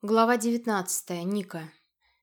Глава 19. Ника.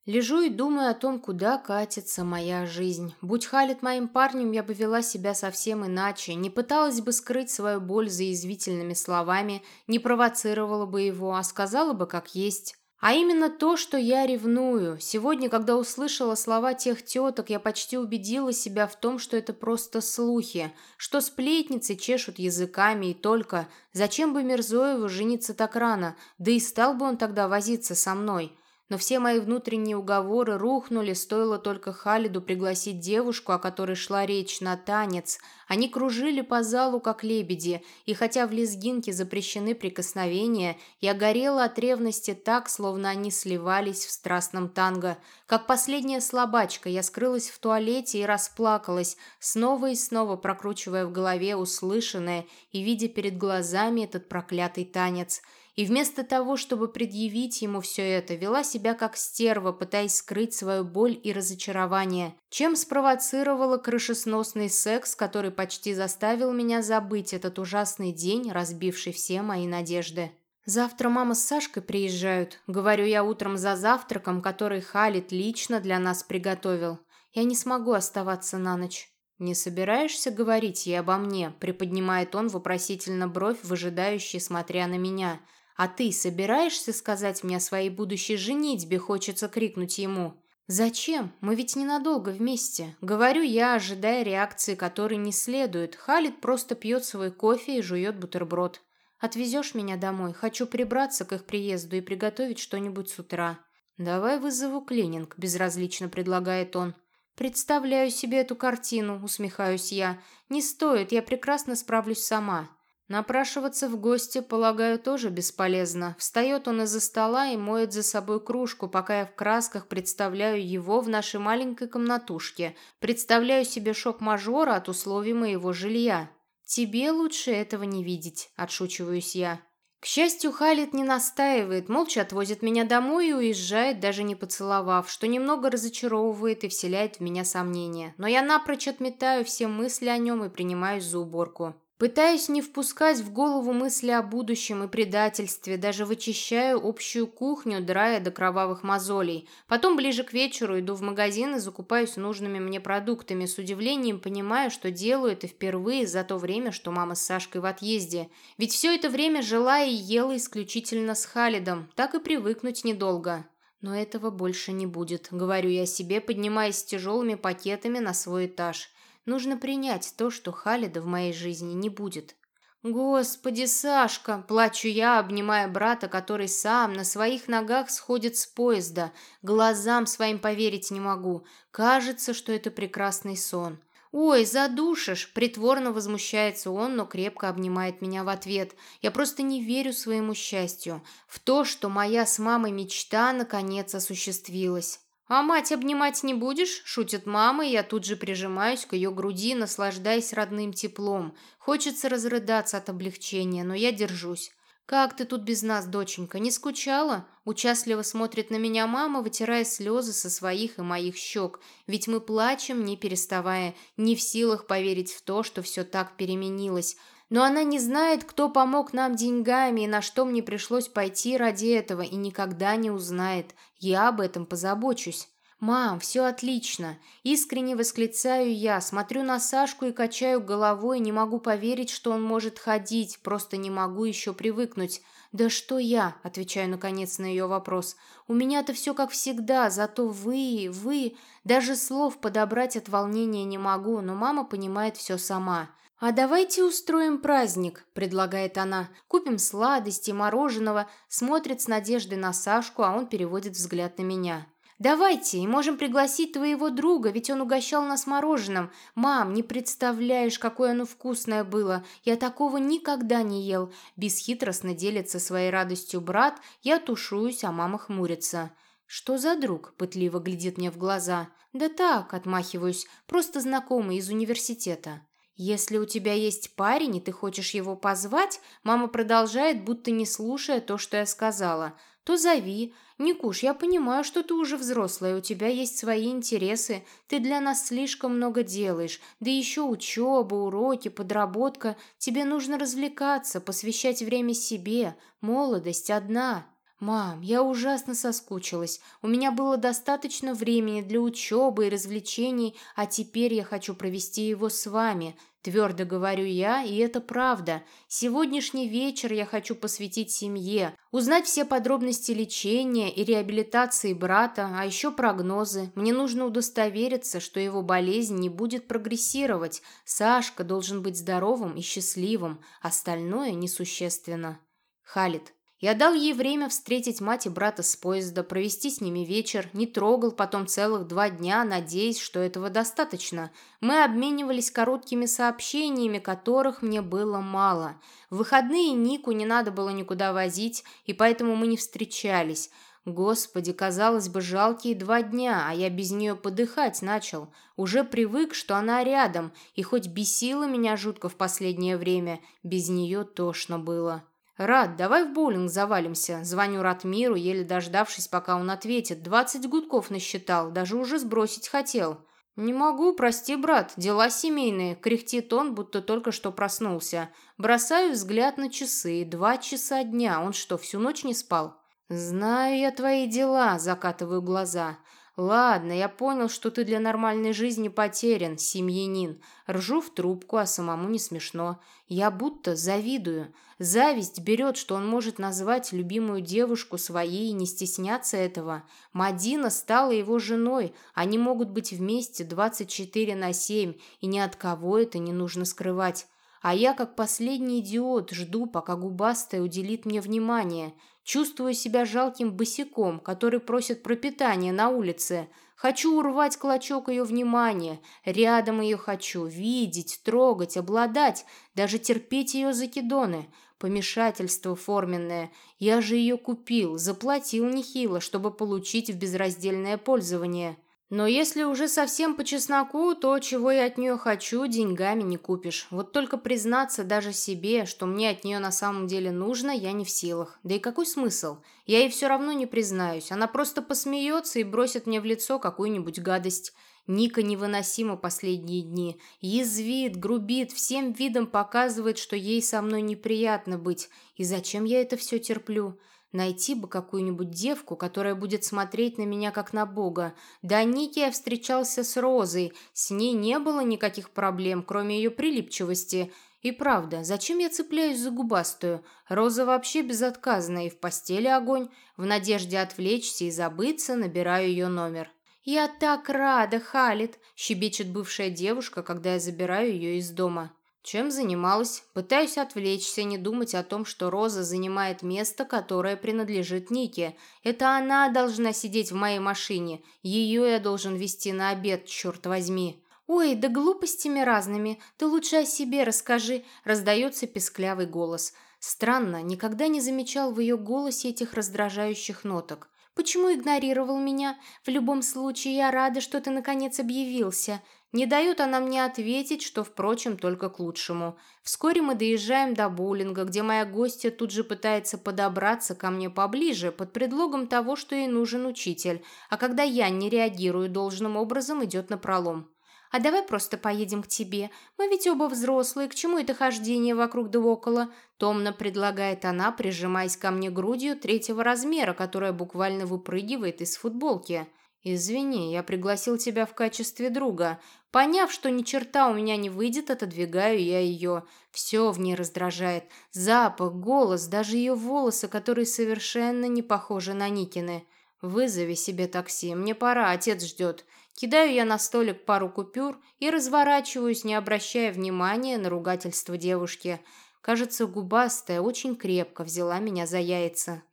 Лежу и думаю о том, куда катится моя жизнь. Будь Халит моим парнем, я бы вела себя совсем иначе, не пыталась бы скрыть свою боль за язвительными словами, не провоцировала бы его, а сказала бы как есть. А именно то, что я ревную. Сегодня, когда услышала слова тех теток, я почти убедила себя в том, что это просто слухи, что сплетницы чешут языками и только. Зачем бы Мирзоеву жениться так рано? Да и стал бы он тогда возиться со мной но все мои внутренние уговоры рухнули, стоило только Халиду пригласить девушку, о которой шла речь, на танец. Они кружили по залу, как лебеди, и хотя в лезгинке запрещены прикосновения, я горела от ревности так, словно они сливались в страстном танго. Как последняя слабачка, я скрылась в туалете и расплакалась, снова и снова прокручивая в голове услышанное и видя перед глазами этот проклятый танец – и вместо того, чтобы предъявить ему все это, вела себя как стерва, пытаясь скрыть свою боль и разочарование, чем спровоцировала крышесносный секс, который почти заставил меня забыть этот ужасный день, разбивший все мои надежды. «Завтра мама с Сашкой приезжают», — говорю я утром за завтраком, который Халит лично для нас приготовил. «Я не смогу оставаться на ночь». «Не собираешься говорить ей обо мне?» — приподнимает он вопросительно бровь, выжидающий, смотря на меня — «А ты собираешься сказать мне о своей будущей женитьбе?» Хочется крикнуть ему. «Зачем? Мы ведь ненадолго вместе». Говорю я, ожидая реакции, которой не следует. Халид просто пьет свой кофе и жует бутерброд. «Отвезешь меня домой? Хочу прибраться к их приезду и приготовить что-нибудь с утра». «Давай вызову клининг», – безразлично предлагает он. «Представляю себе эту картину», – усмехаюсь я. «Не стоит, я прекрасно справлюсь сама». Напрашиваться в гости, полагаю, тоже бесполезно. Встает он из-за стола и моет за собой кружку, пока я в красках представляю его в нашей маленькой комнатушке. Представляю себе шок мажора от условий моего жилья. «Тебе лучше этого не видеть», – отшучиваюсь я. К счастью, Халит не настаивает, молча отвозит меня домой и уезжает, даже не поцеловав, что немного разочаровывает и вселяет в меня сомнения. Но я напрочь отметаю все мысли о нем и принимаюсь за уборку. Пытаюсь не впускать в голову мысли о будущем и предательстве, даже вычищаю общую кухню, драя до кровавых мозолей. Потом ближе к вечеру иду в магазин и закупаюсь нужными мне продуктами. С удивлением понимаю, что делаю это впервые за то время, что мама с Сашкой в отъезде. Ведь все это время жила и ела исключительно с Халидом. Так и привыкнуть недолго. Но этого больше не будет, говорю я себе, поднимаясь с тяжелыми пакетами на свой этаж. Нужно принять то, что Халида в моей жизни не будет. «Господи, Сашка!» – плачу я, обнимая брата, который сам на своих ногах сходит с поезда. Глазам своим поверить не могу. Кажется, что это прекрасный сон. «Ой, задушишь!» – притворно возмущается он, но крепко обнимает меня в ответ. Я просто не верю своему счастью. В то, что моя с мамой мечта наконец осуществилась. «А мать обнимать не будешь?» – шутит мама, и я тут же прижимаюсь к ее груди, наслаждаясь родным теплом. Хочется разрыдаться от облегчения, но я держусь. «Как ты тут без нас, доченька, не скучала?» Участливо смотрит на меня мама, вытирая слезы со своих и моих щек. Ведь мы плачем, не переставая, не в силах поверить в то, что все так переменилось. Но она не знает, кто помог нам деньгами и на что мне пришлось пойти ради этого, и никогда не узнает. Я об этом позабочусь. «Мам, все отлично!» Искренне восклицаю я, смотрю на Сашку и качаю головой, не могу поверить, что он может ходить, просто не могу еще привыкнуть. «Да что я?» – отвечаю наконец на ее вопрос. «У меня-то все как всегда, зато вы, вы...» Даже слов подобрать от волнения не могу, но мама понимает все сама. «А давайте устроим праздник», – предлагает она. «Купим сладости, мороженого». Смотрит с надеждой на Сашку, а он переводит взгляд на меня. «Давайте, и можем пригласить твоего друга, ведь он угощал нас мороженым. Мам, не представляешь, какое оно вкусное было. Я такого никогда не ел». Бесхитростно делится своей радостью брат, я тушуюсь, а мама хмурится. «Что за друг?» – пытливо глядит мне в глаза. «Да так», – отмахиваюсь, – «просто знакомый из университета». «Если у тебя есть парень, и ты хочешь его позвать», мама продолжает, будто не слушая то, что я сказала, то зови. «Никуш, я понимаю, что ты уже взрослая, у тебя есть свои интересы, ты для нас слишком много делаешь, да еще учеба, уроки, подработка, тебе нужно развлекаться, посвящать время себе, молодость одна». «Мам, я ужасно соскучилась. У меня было достаточно времени для учебы и развлечений, а теперь я хочу провести его с вами. Твердо говорю я, и это правда. Сегодняшний вечер я хочу посвятить семье, узнать все подробности лечения и реабилитации брата, а еще прогнозы. Мне нужно удостовериться, что его болезнь не будет прогрессировать. Сашка должен быть здоровым и счастливым, остальное несущественно. Халит. Я дал ей время встретить мать и брата с поезда, провести с ними вечер, не трогал потом целых два дня, надеясь, что этого достаточно. Мы обменивались короткими сообщениями, которых мне было мало. В выходные Нику не надо было никуда возить, и поэтому мы не встречались. Господи, казалось бы, жалкие два дня, а я без нее подыхать начал. Уже привык, что она рядом, и хоть бесила меня жутко в последнее время, без нее тошно было. «Рад, давай в боулинг завалимся». Звоню Ратмиру, еле дождавшись, пока он ответит. «Двадцать гудков насчитал, даже уже сбросить хотел». «Не могу, прости, брат, дела семейные», — кряхтит он, будто только что проснулся. Бросаю взгляд на часы. Два часа дня. Он что, всю ночь не спал? «Знаю я твои дела», — закатываю глаза. «Ладно, я понял, что ты для нормальной жизни потерян, семьянин. Ржу в трубку, а самому не смешно. Я будто завидую. Зависть берет, что он может назвать любимую девушку своей и не стесняться этого. Мадина стала его женой. Они могут быть вместе 24 на 7, и ни от кого это не нужно скрывать. А я, как последний идиот, жду, пока губастая уделит мне внимание. Чувствую себя жалким босиком, который просит пропитания на улице. Хочу урвать клочок ее внимания. Рядом ее хочу. Видеть, трогать, обладать. Даже терпеть ее закидоны. Помешательство форменное. Я же ее купил, заплатил нехило, чтобы получить в безраздельное пользование. Но если уже совсем по чесноку, то, чего я от нее хочу, деньгами не купишь. Вот только признаться даже себе, что мне от нее на самом деле нужно, я не в силах. Да и какой смысл? Я ей все равно не признаюсь. Она просто посмеется и бросит мне в лицо какую-нибудь гадость. Ника невыносима последние дни. Язвит, грубит, всем видом показывает, что ей со мной неприятно быть. И зачем я это все терплю? Найти бы какую-нибудь девку, которая будет смотреть на меня как на бога. До Ники я встречался с Розой. С ней не было никаких проблем, кроме ее прилипчивости. И правда, зачем я цепляюсь за губастую? Роза вообще безотказна, и в постели огонь. В надежде отвлечься и забыться, набираю ее номер. «Я так рада, Халит!» – щебечет бывшая девушка, когда я забираю ее из дома. Чем занималась? Пытаюсь отвлечься, не думать о том, что Роза занимает место, которое принадлежит Нике. Это она должна сидеть в моей машине. Ее я должен вести на обед, черт возьми. «Ой, да глупостями разными. Ты лучше о себе расскажи», – раздается песклявый голос. Странно, никогда не замечал в ее голосе этих раздражающих ноток. «Почему игнорировал меня? В любом случае, я рада, что ты наконец объявился. Не дает она мне ответить, что, впрочем, только к лучшему. Вскоре мы доезжаем до боулинга, где моя гостья тут же пытается подобраться ко мне поближе под предлогом того, что ей нужен учитель, а когда я не реагирую должным образом, идет на пролом. «А давай просто поедем к тебе. Мы ведь оба взрослые, к чему это хождение вокруг да около?» Томно предлагает она, прижимаясь ко мне грудью третьего размера, которая буквально выпрыгивает из футболки. «Извини, я пригласил тебя в качестве друга. Поняв, что ни черта у меня не выйдет, отодвигаю я ее. Все в ней раздражает. Запах, голос, даже ее волосы, которые совершенно не похожи на Никины. Вызови себе такси, мне пора, отец ждет». Кидаю я на столик пару купюр и разворачиваюсь, не обращая внимания на ругательство девушки. Кажется, губастая очень крепко взяла меня за яйца.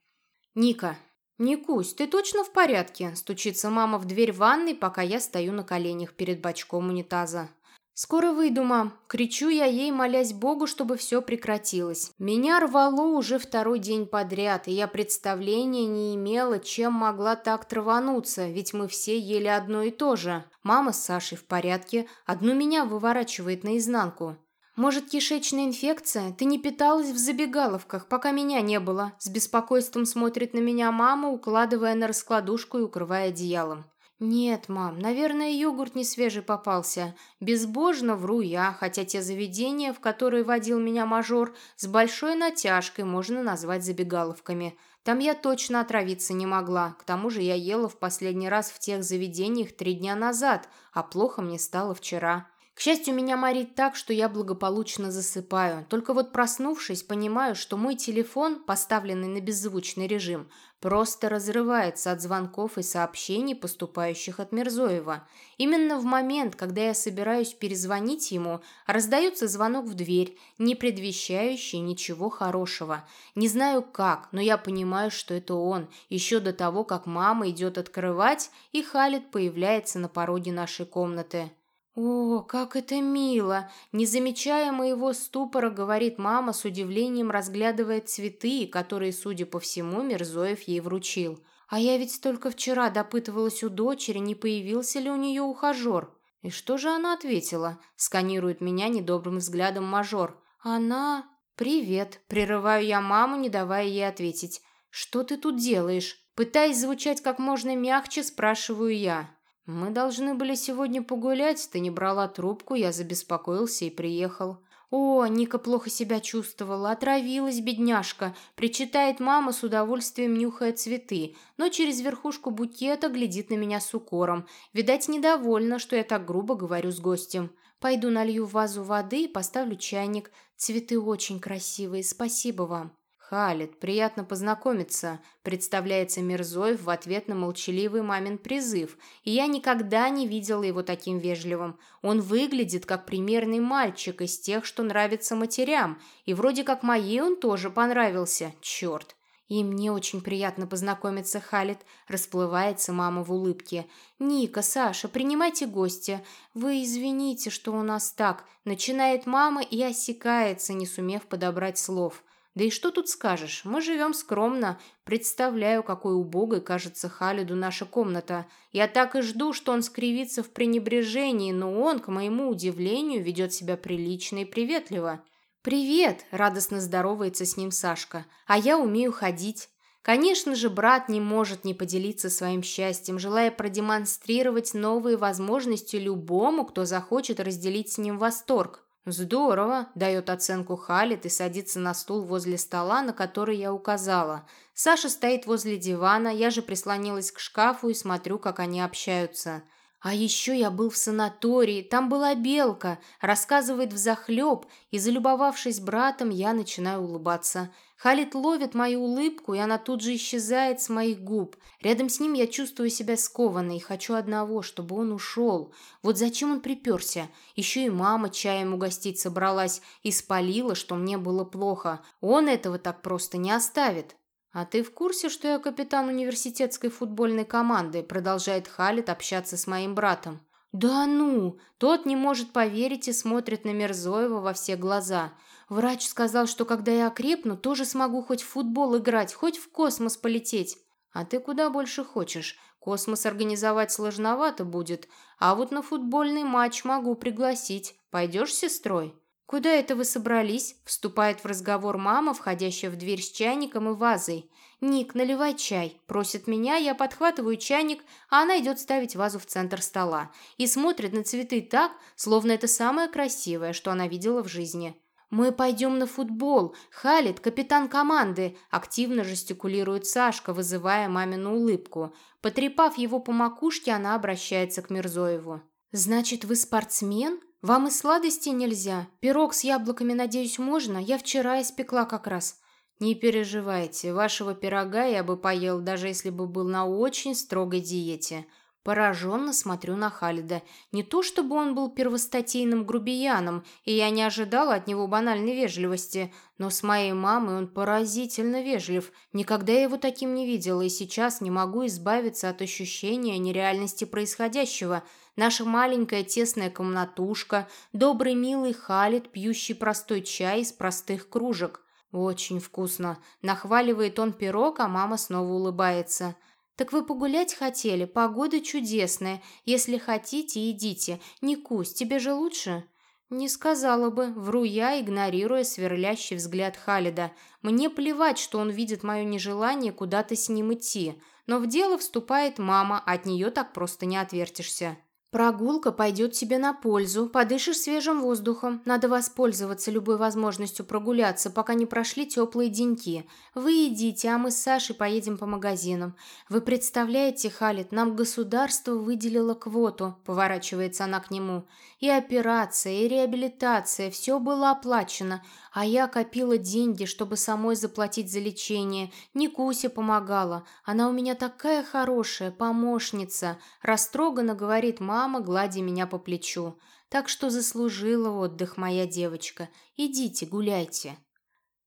«Ника, «Никусь, ты точно в порядке?» – стучится мама в дверь ванной, пока я стою на коленях перед бачком унитаза. «Скоро выйду, мам!» – кричу я ей, молясь Богу, чтобы все прекратилось. Меня рвало уже второй день подряд, и я представления не имела, чем могла так травануться, ведь мы все ели одно и то же. Мама с Сашей в порядке, одну меня выворачивает наизнанку. «Может, кишечная инфекция? Ты не питалась в забегаловках, пока меня не было?» С беспокойством смотрит на меня мама, укладывая на раскладушку и укрывая одеялом. «Нет, мам, наверное, йогурт не свежий попался. Безбожно вру я, хотя те заведения, в которые водил меня мажор, с большой натяжкой можно назвать забегаловками. Там я точно отравиться не могла. К тому же я ела в последний раз в тех заведениях три дня назад, а плохо мне стало вчера. К счастью, меня морит так, что я благополучно засыпаю. Только вот проснувшись, понимаю, что мой телефон, поставленный на беззвучный режим, просто разрывается от звонков и сообщений, поступающих от Мирзоева. Именно в момент, когда я собираюсь перезвонить ему, раздается звонок в дверь, не предвещающий ничего хорошего. Не знаю как, но я понимаю, что это он, еще до того, как мама идет открывать, и Халид появляется на пороге нашей комнаты. «О, как это мило!» Не замечая моего ступора, говорит мама с удивлением, разглядывая цветы, которые, судя по всему, Мирзоев ей вручил. «А я ведь только вчера допытывалась у дочери, не появился ли у нее ухажер». «И что же она ответила?» Сканирует меня недобрым взглядом мажор. «Она...» «Привет!» Прерываю я маму, не давая ей ответить. «Что ты тут делаешь?» Пытаясь звучать как можно мягче, спрашиваю я. «Мы должны были сегодня погулять, ты не брала трубку, я забеспокоился и приехал». «О, Ника плохо себя чувствовала, отравилась, бедняжка», причитает мама с удовольствием нюхая цветы, но через верхушку букета глядит на меня с укором. Видать, недовольна, что я так грубо говорю с гостем. «Пойду налью в вазу воды и поставлю чайник. Цветы очень красивые, спасибо вам». «Халид, приятно познакомиться», – представляется Мирзоев в ответ на молчаливый мамин призыв, и я никогда не видела его таким вежливым. Он выглядит как примерный мальчик из тех, что нравится матерям, и вроде как моей он тоже понравился, черт. «И мне очень приятно познакомиться, Халид», – расплывается мама в улыбке. «Ника, Саша, принимайте гостя. Вы извините, что у нас так», – начинает мама и осекается, не сумев подобрать слов. Да и что тут скажешь, мы живем скромно. Представляю, какой убогой кажется Халиду наша комната. Я так и жду, что он скривится в пренебрежении, но он, к моему удивлению, ведет себя прилично и приветливо. «Привет!» – радостно здоровается с ним Сашка. «А я умею ходить». Конечно же, брат не может не поделиться своим счастьем, желая продемонстрировать новые возможности любому, кто захочет разделить с ним восторг. «Здорово!» – дает оценку Халит и садится на стул возле стола, на который я указала. Саша стоит возле дивана, я же прислонилась к шкафу и смотрю, как они общаются. А еще я был в санатории, там была белка, рассказывает взахлеб, и, залюбовавшись братом, я начинаю улыбаться. Халит ловит мою улыбку, и она тут же исчезает с моих губ. Рядом с ним я чувствую себя скованной и хочу одного, чтобы он ушел. Вот зачем он приперся? Еще и мама чаем угостить собралась и спалила, что мне было плохо. Он этого так просто не оставит. «А ты в курсе, что я капитан университетской футбольной команды?» Продолжает Халит общаться с моим братом. «Да ну!» Тот не может поверить и смотрит на Мерзоева во все глаза. Врач сказал, что когда я окрепну, тоже смогу хоть в футбол играть, хоть в космос полететь. А ты куда больше хочешь? Космос организовать сложновато будет, а вот на футбольный матч могу пригласить. Пойдешь с сестрой?» «Куда это вы собрались?» – вступает в разговор мама, входящая в дверь с чайником и вазой. «Ник, наливай чай», – просит меня, я подхватываю чайник, а она идет ставить вазу в центр стола и смотрит на цветы так, словно это самое красивое, что она видела в жизни. «Мы пойдем на футбол. Халит, капитан команды!» Активно жестикулирует Сашка, вызывая мамину улыбку. Потрепав его по макушке, она обращается к Мирзоеву. «Значит, вы спортсмен?» «Вам и сладости нельзя? Пирог с яблоками, надеюсь, можно? Я вчера испекла как раз». «Не переживайте, вашего пирога я бы поел, даже если бы был на очень строгой диете». Пораженно смотрю на Халида. Не то чтобы он был первостатейным грубияном, и я не ожидала от него банальной вежливости, но с моей мамой он поразительно вежлив. Никогда я его таким не видела, и сейчас не могу избавиться от ощущения нереальности происходящего – наша маленькая тесная комнатушка, добрый милый Халит, пьющий простой чай из простых кружек. Очень вкусно. Нахваливает он пирог, а мама снова улыбается. «Так вы погулять хотели? Погода чудесная. Если хотите, идите. Никусь, тебе же лучше?» «Не сказала бы», — вру я, игнорируя сверлящий взгляд Халида. «Мне плевать, что он видит мое нежелание куда-то с ним идти. Но в дело вступает мама, от нее так просто не отвертишься». Прогулка пойдет тебе на пользу, подышишь свежим воздухом. Надо воспользоваться любой возможностью прогуляться, пока не прошли теплые деньки. Вы идите, а мы с Сашей поедем по магазинам. Вы представляете, Халит, нам государство выделило квоту, поворачивается она к нему. И операция, и реабилитация, все было оплачено. А я копила деньги, чтобы самой заплатить за лечение. Никуся помогала. Она у меня такая хорошая, помощница. Растроганно говорит мама, гладя меня по плечу. Так что заслужила отдых моя девочка. Идите, гуляйте.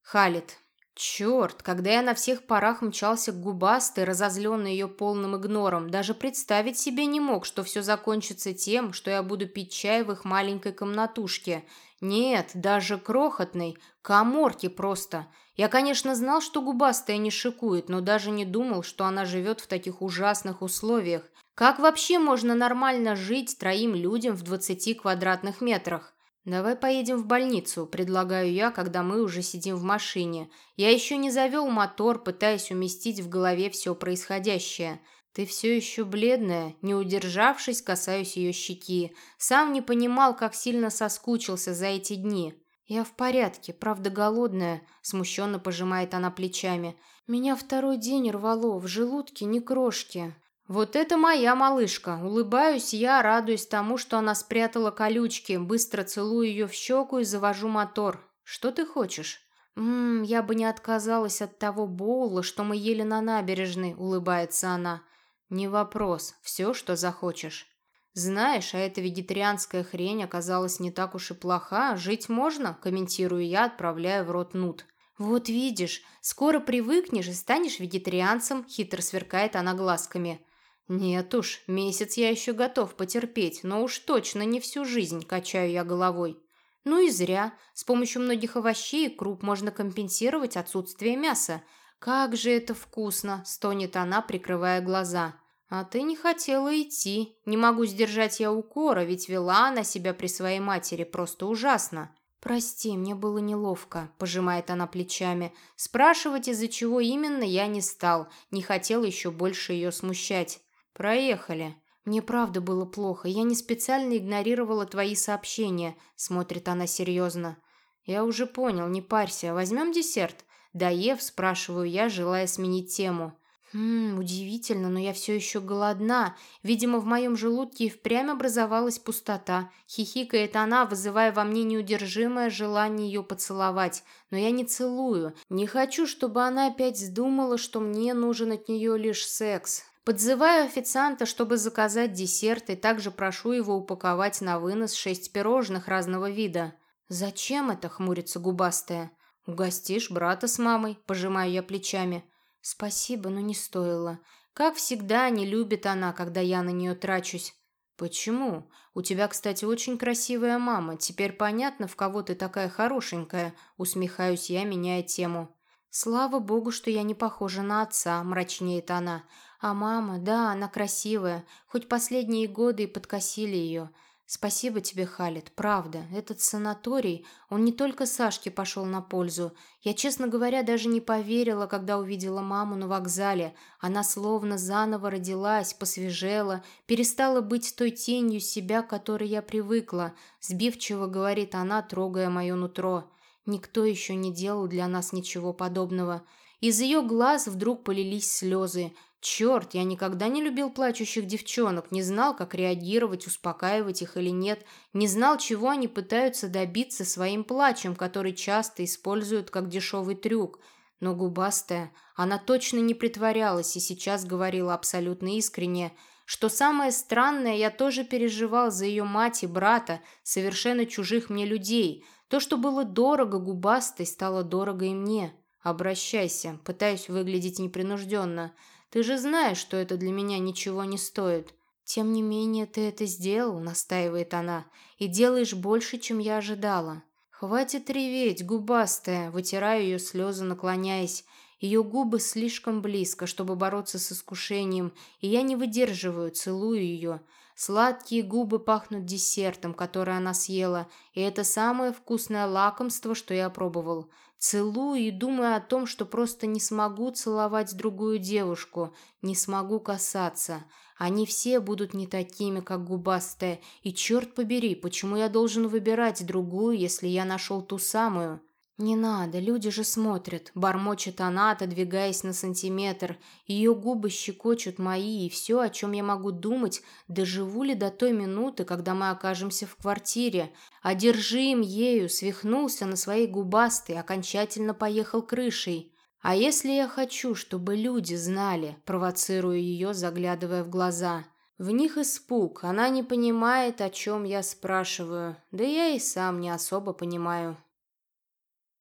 Халит. Черт, когда я на всех парах мчался к губастой, разозленной ее полным игнором, даже представить себе не мог, что все закончится тем, что я буду пить чай в их маленькой комнатушке – нет, даже крохотной, коморки просто. Я, конечно, знал, что губастая не шикует, но даже не думал, что она живет в таких ужасных условиях. Как вообще можно нормально жить троим людям в 20 квадратных метрах? «Давай поедем в больницу», – предлагаю я, когда мы уже сидим в машине. Я еще не завел мотор, пытаясь уместить в голове все происходящее – «Ты все еще бледная», не удержавшись, касаюсь ее щеки. Сам не понимал, как сильно соскучился за эти дни. «Я в порядке, правда голодная», – смущенно пожимает она плечами. «Меня второй день рвало, в желудке ни крошки». «Вот это моя малышка!» Улыбаюсь я, радуюсь тому, что она спрятала колючки, быстро целую ее в щеку и завожу мотор. «Что ты хочешь?» «Ммм, я бы не отказалась от того боула, что мы ели на набережной», – улыбается она. «Не вопрос. Все, что захочешь». «Знаешь, а эта вегетарианская хрень оказалась не так уж и плоха. Жить можно?» – комментирую я, отправляя в рот нут. «Вот видишь, скоро привыкнешь и станешь вегетарианцем», – хитро сверкает она глазками. «Нет уж, месяц я еще готов потерпеть, но уж точно не всю жизнь», – качаю я головой. «Ну и зря. С помощью многих овощей и круп можно компенсировать отсутствие мяса. «Как же это вкусно!» – стонет она, прикрывая глаза. «А ты не хотела идти. Не могу сдержать я укора, ведь вела она себя при своей матери просто ужасно». «Прости, мне было неловко», – пожимает она плечами. Спрашивать, из-за чего именно, я не стал. Не хотел еще больше ее смущать. «Проехали». «Мне правда было плохо. Я не специально игнорировала твои сообщения», – смотрит она серьезно. «Я уже понял, не парься. Возьмем десерт?» Доев, спрашиваю я, желая сменить тему. «Хм, удивительно, но я все еще голодна. Видимо, в моем желудке и впрямь образовалась пустота. Хихикает она, вызывая во мне неудержимое желание ее поцеловать. Но я не целую. Не хочу, чтобы она опять вздумала, что мне нужен от нее лишь секс. Подзываю официанта, чтобы заказать десерт, и также прошу его упаковать на вынос шесть пирожных разного вида. «Зачем это?» — хмурится губастая. «Угостишь брата с мамой?» – пожимаю я плечами. «Спасибо, но не стоило. Как всегда, не любит она, когда я на нее трачусь». «Почему? У тебя, кстати, очень красивая мама. Теперь понятно, в кого ты такая хорошенькая», – усмехаюсь я, меняя тему. «Слава богу, что я не похожа на отца», – мрачнеет она. «А мама, да, она красивая, хоть последние годы и подкосили ее. «Спасибо тебе, Халит, правда. Этот санаторий, он не только Сашке пошел на пользу. Я, честно говоря, даже не поверила, когда увидела маму на вокзале. Она словно заново родилась, посвежела, перестала быть той тенью себя, к которой я привыкла», сбивчиво говорит она, трогая мое нутро. «Никто еще не делал для нас ничего подобного». Из ее глаз вдруг полились слезы. Черт, я никогда не любил плачущих девчонок, не знал, как реагировать, успокаивать их или нет, не знал, чего они пытаются добиться своим плачем, который часто используют как дешевый трюк. Но губастая, она точно не притворялась и сейчас говорила абсолютно искренне. Что самое странное, я тоже переживал за ее мать и брата, совершенно чужих мне людей. То, что было дорого губастой, стало дорого и мне. Обращайся, пытаюсь выглядеть непринужденно – ты же знаешь, что это для меня ничего не стоит. Тем не менее, ты это сделал, настаивает она, и делаешь больше, чем я ожидала. Хватит реветь, губастая, вытираю ее слезы, наклоняясь. Ее губы слишком близко, чтобы бороться с искушением, и я не выдерживаю, целую ее. Сладкие губы пахнут десертом, который она съела, и это самое вкусное лакомство, что я пробовал. Целую и думаю о том, что просто не смогу целовать другую девушку, не смогу касаться. Они все будут не такими, как губастая. И черт побери, почему я должен выбирать другую, если я нашел ту самую? «Не надо, люди же смотрят», — бормочет она, отодвигаясь на сантиметр. Ее губы щекочут мои, и все, о чем я могу думать, доживу ли до той минуты, когда мы окажемся в квартире. Одержим ею, свихнулся на своей губастой, окончательно поехал крышей. «А если я хочу, чтобы люди знали?» — провоцирую ее, заглядывая в глаза. В них испуг, она не понимает, о чем я спрашиваю. Да я и сам не особо понимаю.